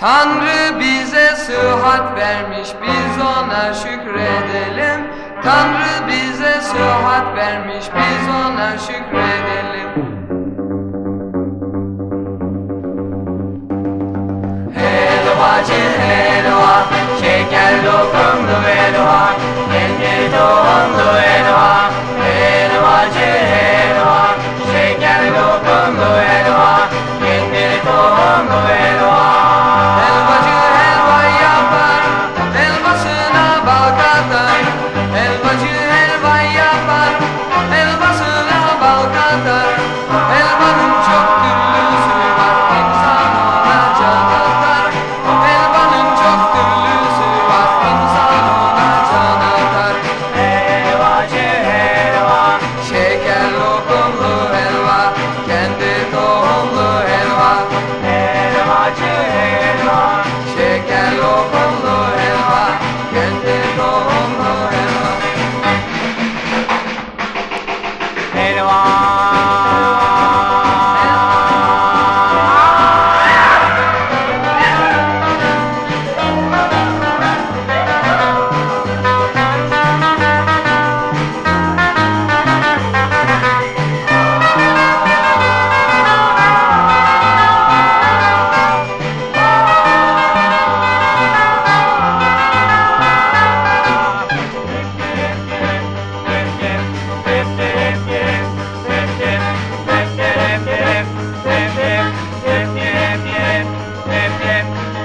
Tanrı bize sıhhat vermiş biz ona şükredelim. Tanrı bize sıhhat vermiş biz ona şükredelim. Sergeant. メーは time.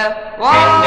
Whoa!